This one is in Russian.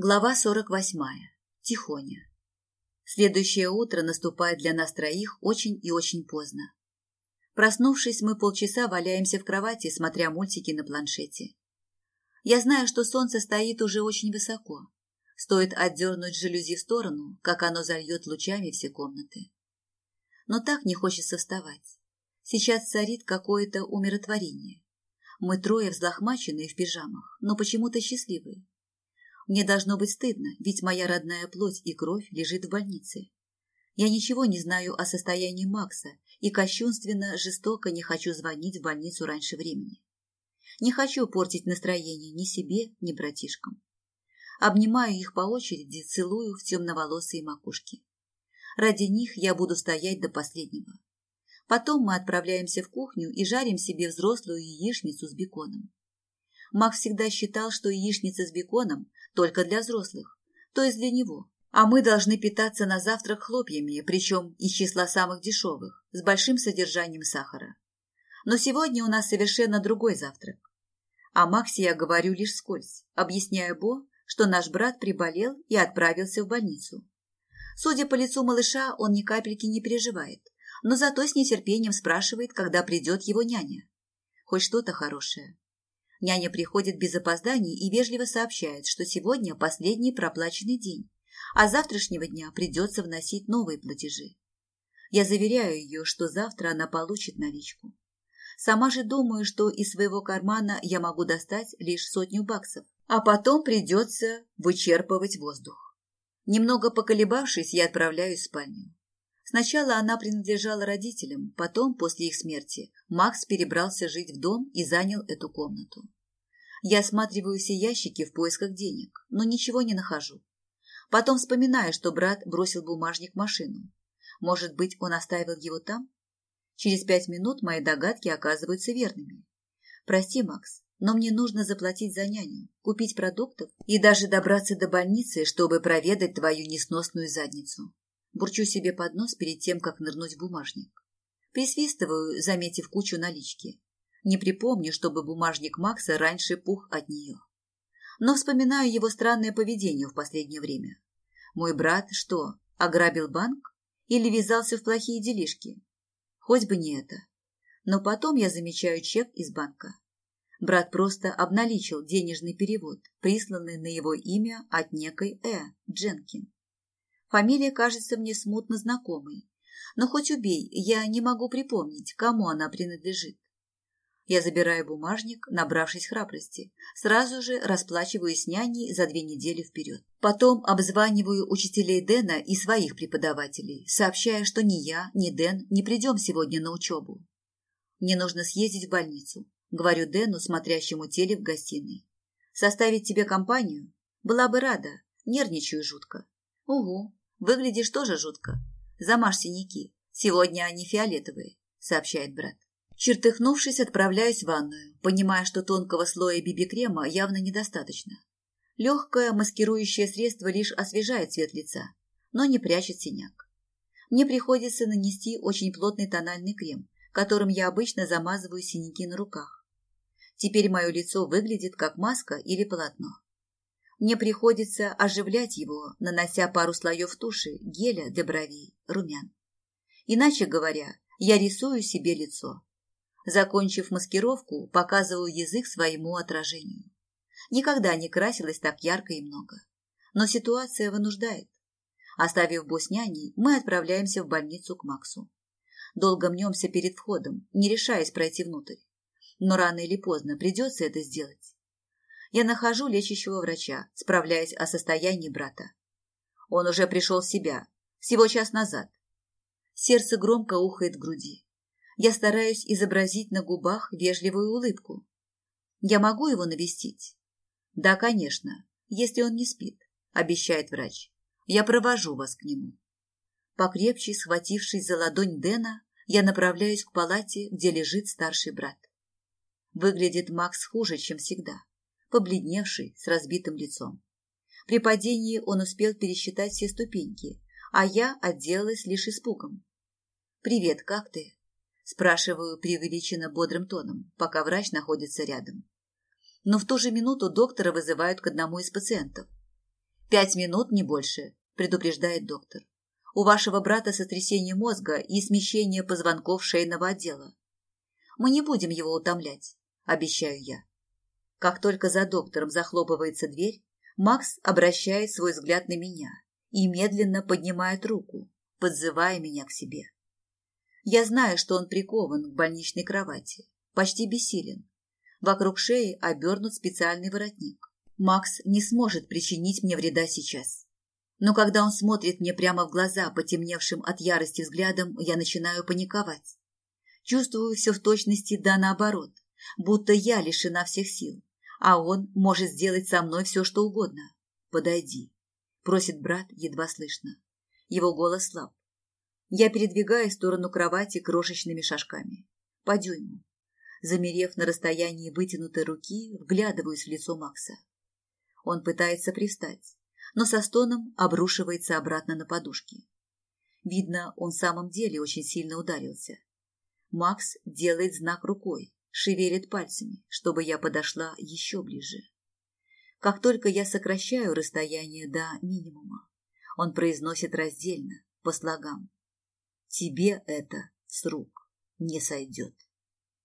Глава 48. Тихоня. Следующее утро наступает для нас троих очень и очень поздно. Проснувшись, мы полчаса валяемся в кровати, смотря мультики на планшете. Я знаю, что солнце стоит уже очень высоко. Стоит отдернуть жалюзи в сторону, как оно зальет лучами все комнаты. Но так не хочется вставать. Сейчас царит какое-то умиротворение. Мы трое взлохмаченные в пижамах, но почему-то счастливые. Мне должно быть стыдно, ведь моя родная плоть и кровь лежит в больнице. Я ничего не знаю о состоянии Макса и кощунственно, жестоко не хочу звонить в больницу раньше времени. Не хочу портить настроение ни себе, ни братишкам. Обнимаю их по очереди, целую в темноволосые макушки. Ради них я буду стоять до последнего. Потом мы отправляемся в кухню и жарим себе взрослую яичницу с беконом. Макс всегда считал, что яичница с беконом только для взрослых, то есть для него. А мы должны питаться на завтрак хлопьями, причем из числа самых дешевых, с большим содержанием сахара. Но сегодня у нас совершенно другой завтрак. О Максе я говорю лишь скользь, объясняя Бо, что наш брат приболел и отправился в больницу. Судя по лицу малыша, он ни капельки не переживает, но зато с нетерпением спрашивает, когда придет его няня. Хоть что-то хорошее. Няня приходит без опозданий и вежливо сообщает, что сегодня последний проплаченный день, а завтрашнего дня придется вносить новые платежи. Я заверяю ее, что завтра она получит наличку. Сама же думаю, что из своего кармана я могу достать лишь сотню баксов, а потом придется вычерпывать воздух. Немного поколебавшись, я отправляюсь в спальню. Сначала она принадлежала родителям, потом, после их смерти, Макс перебрался жить в дом и занял эту комнату. Я осматриваю все ящики в поисках денег, но ничего не нахожу. Потом вспоминаю, что брат бросил бумажник в машину. Может быть, он оставил его там? Через пять минут мои догадки оказываются верными. Прости, Макс, но мне нужно заплатить за няню, купить продуктов и даже добраться до больницы, чтобы проведать твою несносную задницу. Бурчу себе под нос перед тем, как нырнуть в бумажник. Присвистываю, заметив кучу налички. Не припомню, чтобы бумажник Макса раньше пух от нее. Но вспоминаю его странное поведение в последнее время. Мой брат что, ограбил банк? Или ввязался в плохие делишки? Хоть бы не это. Но потом я замечаю чек из банка. Брат просто обналичил денежный перевод, присланный на его имя от некой Э. Дженкин. Фамилия кажется мне смутно знакомой, но хоть убей, я не могу припомнить, кому она принадлежит. Я забираю бумажник, набравшись храбрости. Сразу же расплачиваюсь с няней за две недели вперед. Потом обзваниваю учителей Дэна и своих преподавателей, сообщая, что ни я, ни Дэн не придем сегодня на учебу. Мне нужно съездить в больницу, говорю Дэну, смотрящему теле в гостиной. Составить тебе компанию? Была бы рада. Нервничаю жутко. Угу, выглядишь тоже жутко. Замажь синяки. Сегодня они фиолетовые, сообщает брат. Чертыхнувшись, отправляюсь в ванную, понимая, что тонкого слоя биби-крема явно недостаточно. Легкое маскирующее средство лишь освежает цвет лица, но не прячет синяк. Мне приходится нанести очень плотный тональный крем, которым я обычно замазываю синяки на руках. Теперь мое лицо выглядит как маска или полотно. Мне приходится оживлять его, нанося пару слоев туши, геля для бровей, румян. Иначе говоря, я рисую себе лицо. Закончив маскировку, показываю язык своему отражению. Никогда не красилась так ярко и много. Но ситуация вынуждает. Оставив босс мы отправляемся в больницу к Максу. Долго мнемся перед входом, не решаясь пройти внутрь. Но рано или поздно придется это сделать. Я нахожу лечащего врача, справляясь о состоянии брата. Он уже пришел в себя, всего час назад. Сердце громко ухает в груди. Я стараюсь изобразить на губах вежливую улыбку. Я могу его навестить? Да, конечно, если он не спит, обещает врач. Я провожу вас к нему. Покрепче схватившись за ладонь Дэна, я направляюсь к палате, где лежит старший брат. Выглядит Макс хуже, чем всегда, побледневший, с разбитым лицом. При падении он успел пересчитать все ступеньки, а я отделалась лишь испугом. «Привет, как ты?» Спрашиваю преувеличенно бодрым тоном, пока врач находится рядом. Но в ту же минуту доктора вызывают к одному из пациентов. Пять минут, не больше, предупреждает доктор. У вашего брата сотрясение мозга и смещение позвонков шейного отдела. Мы не будем его утомлять, обещаю я. Как только за доктором захлопывается дверь, Макс обращает свой взгляд на меня и медленно поднимает руку, подзывая меня к себе. Я знаю, что он прикован к больничной кровати, почти бессилен. Вокруг шеи обернут специальный воротник. Макс не сможет причинить мне вреда сейчас. Но когда он смотрит мне прямо в глаза, потемневшим от ярости взглядом, я начинаю паниковать. Чувствую все в точности да наоборот, будто я лишена всех сил, а он может сделать со мной все, что угодно. «Подойди», — просит брат едва слышно. Его голос слаб. Я передвигаю в сторону кровати крошечными шажками. По дюйму. Замерев на расстоянии вытянутой руки, вглядываюсь в лицо Макса. Он пытается привстать, но со стоном обрушивается обратно на подушки. Видно, он в самом деле очень сильно ударился. Макс делает знак рукой, шевелит пальцами, чтобы я подошла еще ближе. Как только я сокращаю расстояние до минимума, он произносит раздельно, по слогам. Тебе это с рук не сойдет.